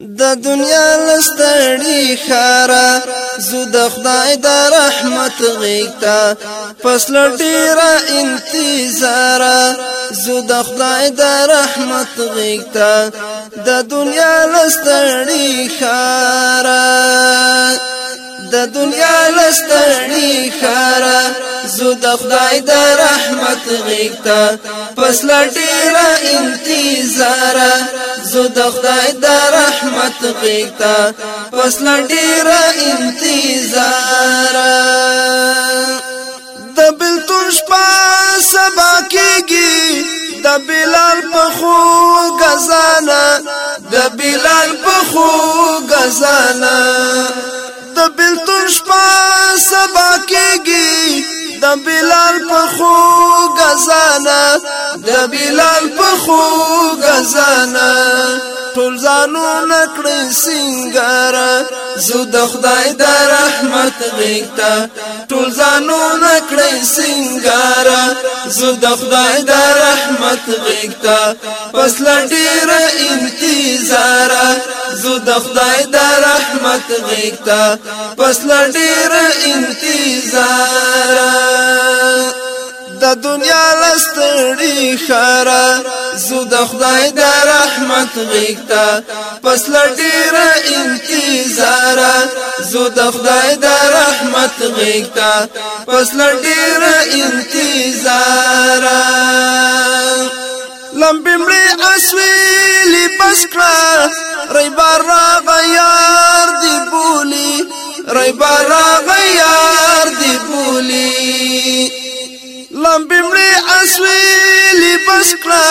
د دنیا لستړی خارا زو د خدای د رحمت غیتا پس لټیرا انتظار زو د خدای د رحمت غیتا د دنیا لستړی خارا د دنیا لستړی خارا زو د خدای د رحمت غیتا پس لټیرا انتظار زو د خدای د رحمت غیتا پس لډیر انتظار د بلتون شپه سبا کېږي د بلال په خو غزانا د بلال په خو غزانا د بلتون شپه سبا کېږي د بلال په خو غزانا د بلال په خو زانا ټول زانو نکړې سنگار زو د خدای د رحمت غیتا ټول زانو نکړې سنگار زو د خدای د رحمت غیتا پس لډیر انتظار زو د خدای د رحمت غیتا پس لډیر انتظار دنیا لستړي خارا زو د خدای د رحمت غیتا پس لډیر انتظار زو د خدای د رحمت غیتا پس لډیر انتظار لمبې مړې اسویلې پس کړه ری بار غیار دی بولی ری بار غیار اسوی لباس کړه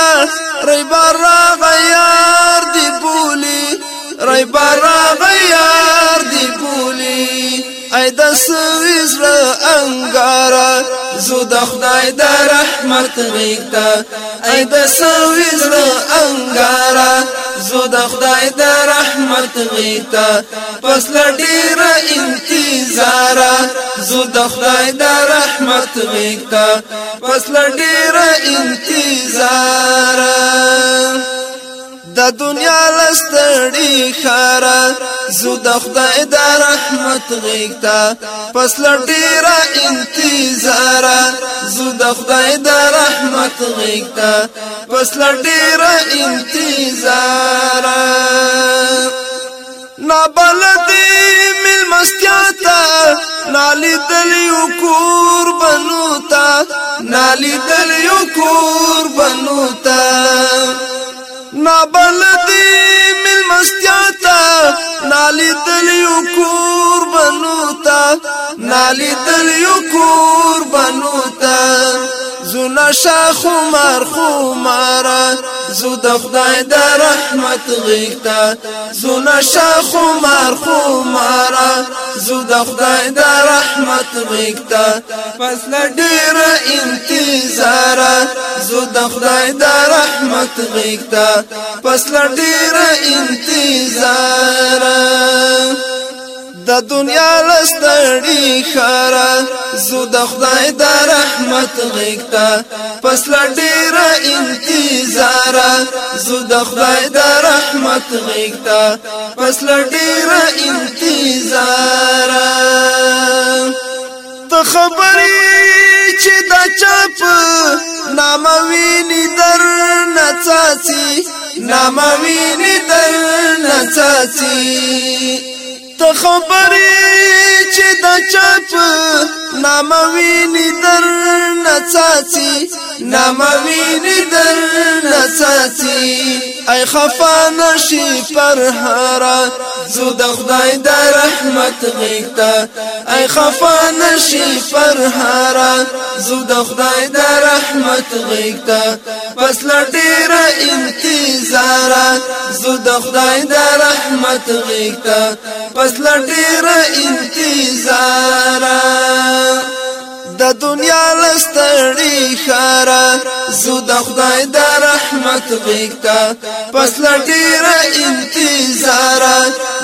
ری بارا غیار دی بولی ری بارا غیار دی بولی ای د سویز را انګارا زو د خدای د رحمت غیتا ای د سویز را انګارا زو د خدای د رحمت غیتا پس لډیر انتظار زو د خدای د رحمت غیتا پس لډیر انتظار د دنیا لستړی خارا زو د خدای د رحمت غیتا پس لټیرا انتظار زو د خدای د رحمت غیتا پس لټیرا انتظار نابلدی مل مستیاتا نالی دلیو کور بنوتا نالی دلیو کور بنوتا نابل دی ملمستیا تا نالی دلیو کور بنو تا نالی دلیو کور بنو تا نشه خمار خمارا زو د خدای د رحمت غیتا زو نشه خمار خمارا زو د خدای د رحمت غیتا فصل ډیر انتظار زو د خدای د رحمت غیتا فصل ډیر انتظار د دنیا لستړی خارا زو د خدای د رحمت غیکتا پس لډیر انتظار زو د خدای د رحمت غیکتا پس لډیر انتظار ته خبرې چې دا چاپ نامویني در نڅاسي نامویني در نڅاسي ته خبرې چې د چپ نامویني در نڅاسي نامویني در نڅاسي ای خفا نشی پر هرا زو د خدای د رحمت غیتا ای خفا نشی پر هرا زو د خدای د رحمت غیتا پس لټیر انتظار زو د خدای د رحمت غیتا پس لټیر انتظار د دنیا لستړی خارا زو د خدای د رحمت غیکتا پس لټیر انتظار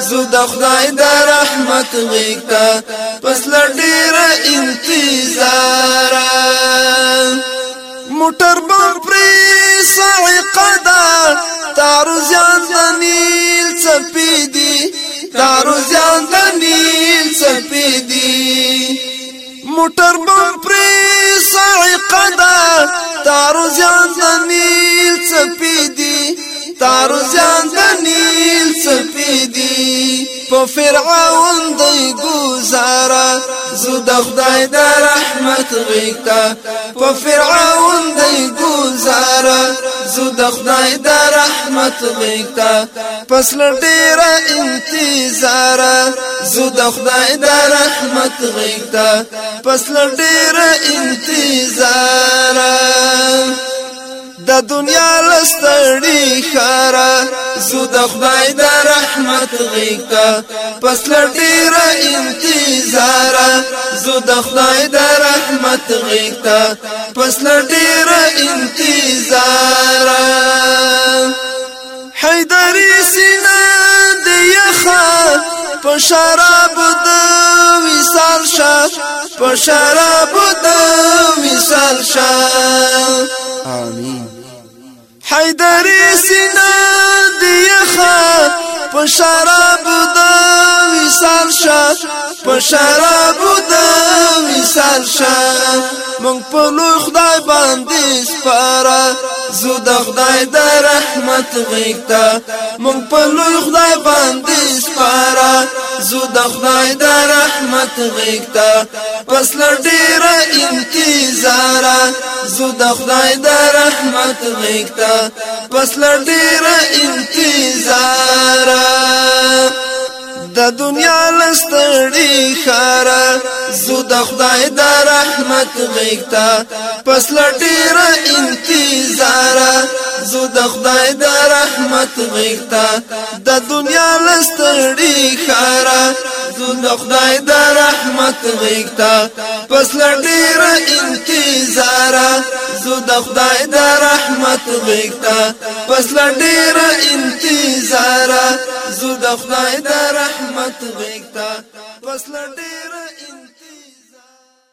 زو د خدای د رحمت غیکتا پس لټیر انتظار موټر بم پری صعقدا تارزیان د نیل سپیدی تارزیان د نیل سپیدی موټر بم پری سائقه دا تارو ځان د نیل سپیدی تارو ځان د نیل سپیدی په فرعون دی گزارا زو د خدای د رحمت غیتا په فرعون دی گزارا زو د خدای د رحمت غیتا پس لډیر انتظار زو د خدای د رحمت غیتا پس لډیر انتظار د دنیا لستړی خارا زو د خدای د رحمت غیتا پس لډیر انتظار زو د خدای د رحمت غیتا پس لډیر انتظار حیدری سینا د یخا په شراب د وصال شاه په شراب د وصال شاه آمین حیدری سینا دیخا په شراب د وصال شا په شراب د وصال شا مونږ په لوی خدای باندې سپاره زو د خدای د رحمت غیږ ته مونږ په لوی خدای باندې سپاره راځو د خدای د رحمت غیږتا پس لډیر انتظار زو د خدای د رحمت غیږتا پس لډیر انتظار د دنیا لستړی خارا زو د خدای د رحمت غیږتا پس لډیر انتظار زو د خدای د رحمت غیتا د دنیا لستړی خارا زو د خدای د رحمت غیتا پس لډیر انتظار زو د خدای د رحمت غیتا پس لډیر انتظار زو د خدای د رحمت غیتا پس لډیر